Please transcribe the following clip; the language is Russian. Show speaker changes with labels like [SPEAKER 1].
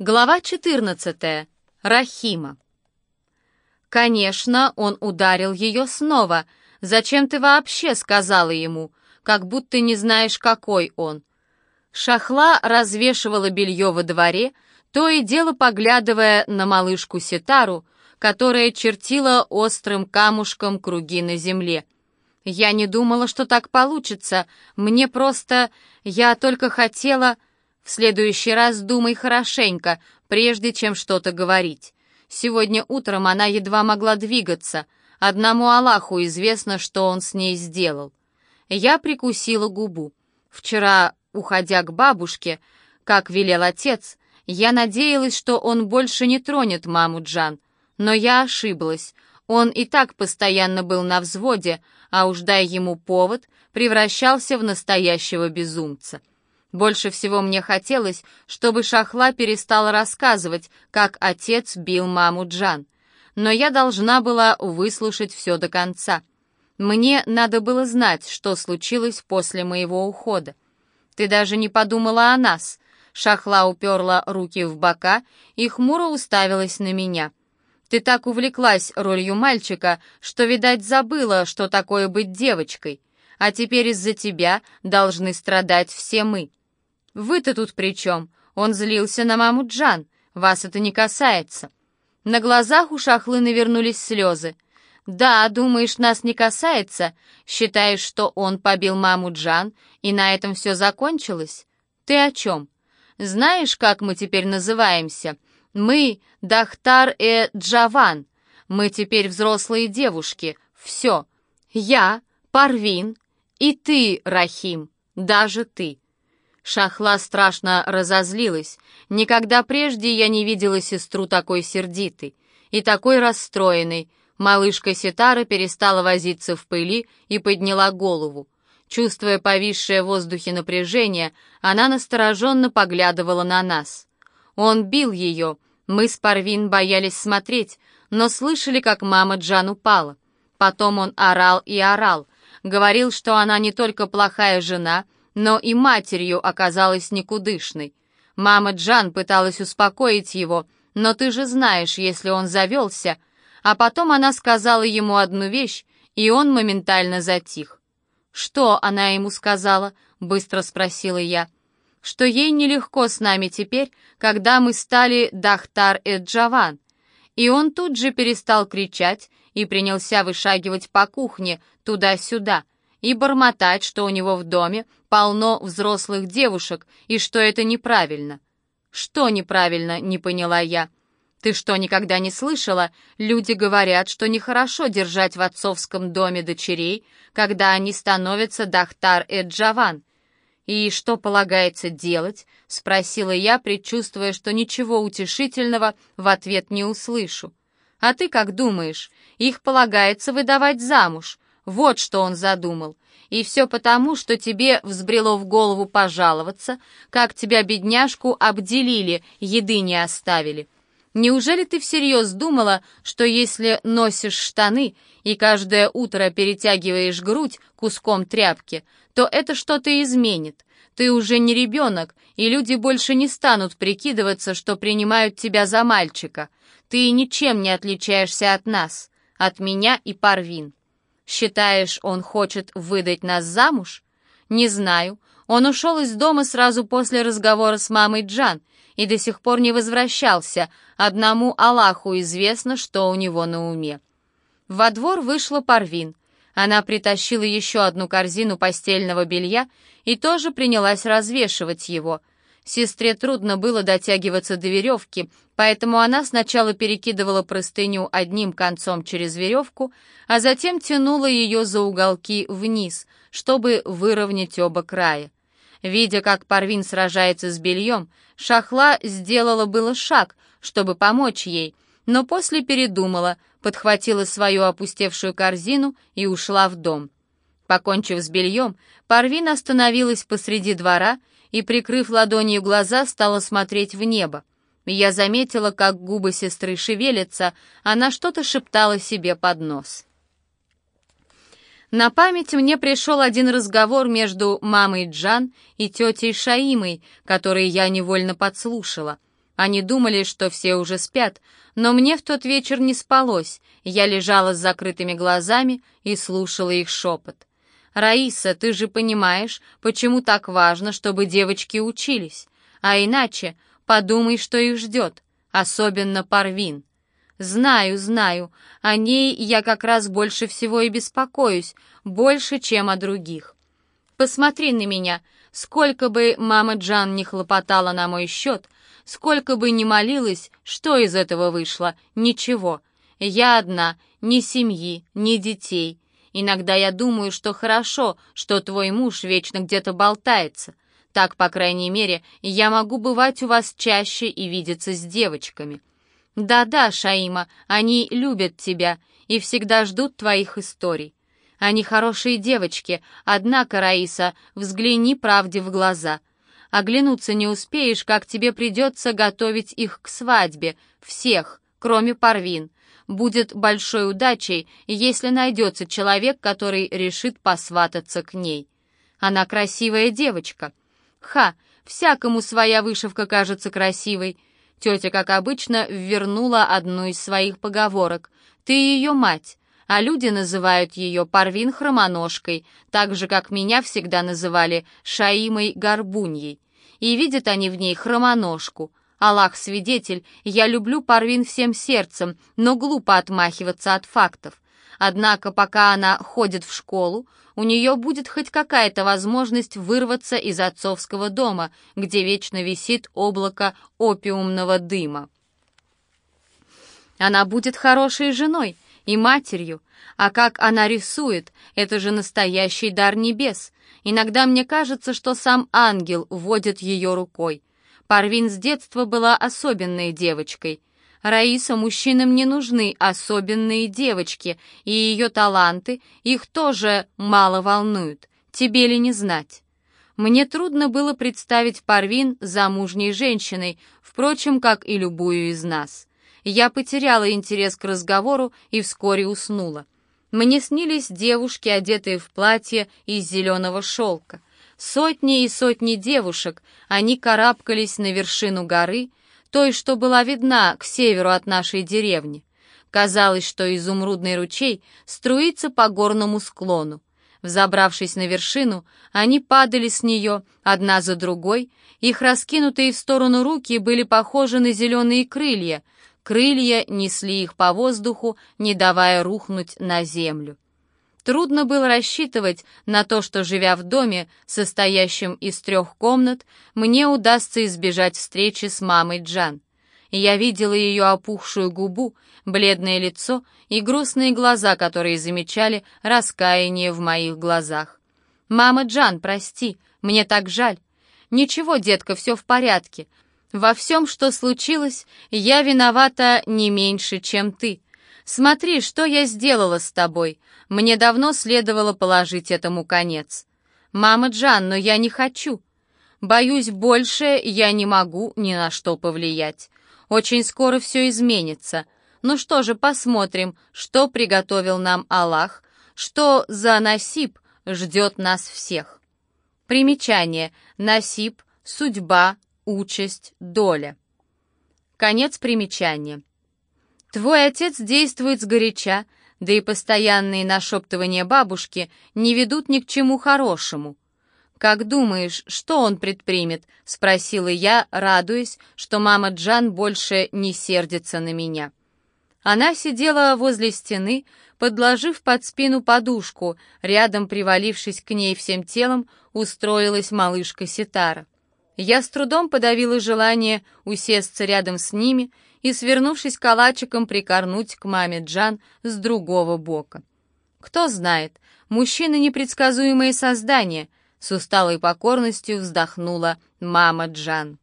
[SPEAKER 1] Глава 14. Рахима. Конечно, он ударил ее снова. Зачем ты вообще сказала ему? Как будто не знаешь, какой он. Шахла развешивала белье во дворе, то и дело поглядывая на малышку Ситару, которая чертила острым камушком круги на земле. Я не думала, что так получится. Мне просто... Я только хотела... В следующий раз думай хорошенько, прежде чем что-то говорить. Сегодня утром она едва могла двигаться. Одному Аллаху известно, что он с ней сделал. Я прикусила губу. Вчера, уходя к бабушке, как велел отец, я надеялась, что он больше не тронет маму Джан. Но я ошиблась. Он и так постоянно был на взводе, а уж дай ему повод, превращался в настоящего безумца. Больше всего мне хотелось, чтобы Шахла перестала рассказывать, как отец бил маму Джан. Но я должна была выслушать все до конца. Мне надо было знать, что случилось после моего ухода. Ты даже не подумала о нас. Шахла уперла руки в бока и хмуро уставилась на меня. Ты так увлеклась ролью мальчика, что, видать, забыла, что такое быть девочкой. А теперь из-за тебя должны страдать все мы. «Вы-то тут при чем? Он злился на маму Джан. Вас это не касается». На глазах у Шахлы навернулись слезы. «Да, думаешь, нас не касается? Считаешь, что он побил маму Джан, и на этом все закончилось? Ты о чем? Знаешь, как мы теперь называемся? Мы — Дахтар э Джаван. Мы теперь взрослые девушки. Все. Я, Парвин, и ты, Рахим, даже ты. Шахла страшно разозлилась. Никогда прежде я не видела сестру такой сердитой и такой расстроенной. Малышка Ситара перестала возиться в пыли и подняла голову. Чувствуя повисшее в воздухе напряжение, она настороженно поглядывала на нас. Он бил ее. Мы с Парвин боялись смотреть, но слышали, как мама Джан упала. Потом он орал и орал. Говорил, что она не только плохая жена, но и матерью оказалась никудышной. Мама Джан пыталась успокоить его, но ты же знаешь, если он завелся. А потом она сказала ему одну вещь, и он моментально затих. «Что она ему сказала?» — быстро спросила я. «Что ей нелегко с нами теперь, когда мы стали Дахтар Эджаван». И он тут же перестал кричать и принялся вышагивать по кухне туда-сюда — и бормотать, что у него в доме полно взрослых девушек и что это неправильно. Что неправильно, не поняла я. Ты что, никогда не слышала? Люди говорят, что нехорошо держать в отцовском доме дочерей, когда они становятся Дахтар и Джаван. «И что полагается делать?» — спросила я, предчувствуя, что ничего утешительного в ответ не услышу. «А ты как думаешь? Их полагается выдавать замуж, вот что он задумал. И все потому, что тебе взбрело в голову пожаловаться, как тебя, бедняжку, обделили, еды не оставили. Неужели ты всерьез думала, что если носишь штаны и каждое утро перетягиваешь грудь куском тряпки, то это что-то изменит? Ты уже не ребенок, и люди больше не станут прикидываться, что принимают тебя за мальчика. Ты ничем не отличаешься от нас, от меня и Парвин. Считаешь, он хочет выдать нас замуж? Не знаю. Он ушел из дома сразу после разговора с мамой Джан и до сих пор не возвращался. Одному Аллаху известно, что у него на уме. Во двор вышла Парвин. Она притащила еще одну корзину постельного белья и тоже принялась развешивать его — Сестре трудно было дотягиваться до веревки, поэтому она сначала перекидывала простыню одним концом через веревку, а затем тянула ее за уголки вниз, чтобы выровнять оба края. Видя, как Парвин сражается с бельем, Шахла сделала было шаг, чтобы помочь ей, но после передумала, подхватила свою опустевшую корзину и ушла в дом. Покончив с бельем, Парвин остановилась посреди двора и, прикрыв ладонью глаза, стала смотреть в небо. Я заметила, как губы сестры шевелятся, она что-то шептала себе под нос. На память мне пришел один разговор между мамой Джан и тетей Шаимой, который я невольно подслушала. Они думали, что все уже спят, но мне в тот вечер не спалось. Я лежала с закрытыми глазами и слушала их шепот. «Раиса, ты же понимаешь, почему так важно, чтобы девочки учились. А иначе подумай, что их ждет, особенно Парвин». «Знаю, знаю, о ней я как раз больше всего и беспокоюсь, больше, чем о других. Посмотри на меня, сколько бы мама Джан не хлопотала на мой счет, сколько бы ни молилась, что из этого вышло? Ничего. Я одна, ни семьи, ни детей. Иногда я думаю, что хорошо, что твой муж вечно где-то болтается. Так, по крайней мере, я могу бывать у вас чаще и видеться с девочками». «Да-да, Шаима, они любят тебя и всегда ждут твоих историй. Они хорошие девочки, однако, Раиса, взгляни правде в глаза. Оглянуться не успеешь, как тебе придется готовить их к свадьбе, всех, кроме Парвин. Будет большой удачей, если найдется человек, который решит посвататься к ней. Она красивая девочка. Ха, всякому своя вышивка кажется красивой». Тетя, как обычно, ввернула одну из своих поговорок. «Ты ее мать», а люди называют ее Парвин Хромоножкой, так же, как меня всегда называли Шаимой Горбуньей. И видят они в ней хромоножку. Аллах свидетель, я люблю Парвин всем сердцем, но глупо отмахиваться от фактов. Однако, пока она ходит в школу, у нее будет хоть какая-то возможность вырваться из отцовского дома, где вечно висит облако опиумного дыма. Она будет хорошей женой и матерью, а как она рисует, это же настоящий дар небес. Иногда мне кажется, что сам ангел водит ее рукой. Парвин с детства была особенной девочкой — Раиса, мужчинам не нужны особенные девочки, и ее таланты их тоже мало волнуют. Тебе ли не знать? Мне трудно было представить Парвин замужней женщиной, впрочем, как и любую из нас. Я потеряла интерес к разговору и вскоре уснула. Мне снились девушки, одетые в платье из зеленого шелка. Сотни и сотни девушек, они карабкались на вершину горы, той, что была видна к северу от нашей деревни. Казалось, что изумрудный ручей струится по горному склону. Взобравшись на вершину, они падали с нее, одна за другой, их раскинутые в сторону руки были похожи на зеленые крылья. Крылья несли их по воздуху, не давая рухнуть на землю. Трудно было рассчитывать на то, что, живя в доме, состоящем из трех комнат, мне удастся избежать встречи с мамой Джан. Я видела ее опухшую губу, бледное лицо и грустные глаза, которые замечали раскаяние в моих глазах. «Мама Джан, прости, мне так жаль». «Ничего, детка, все в порядке. Во всем, что случилось, я виновата не меньше, чем ты. Смотри, что я сделала с тобой. Мне давно следовало положить этому конец. Мама Джан, но я не хочу. Боюсь, больше я не могу ни на что повлиять. Очень скоро все изменится. Ну что же, посмотрим, что приготовил нам Аллах, что за насип ждет нас всех. Примечание. Насип, судьба, участь, доля. Конец примечания. Твой отец действует сгоряча, да и постоянные нашептывания бабушки не ведут ни к чему хорошему. «Как думаешь, что он предпримет?» — спросила я, радуясь, что мама Джан больше не сердится на меня. Она сидела возле стены, подложив под спину подушку, рядом привалившись к ней всем телом, устроилась малышка Ситара. Я с трудом подавила желание усесться рядом с ними и, свернувшись калачиком, прикорнуть к маме Джан с другого бока. Кто знает, мужчины непредсказуемые создания, с усталой покорностью вздохнула мама Джан.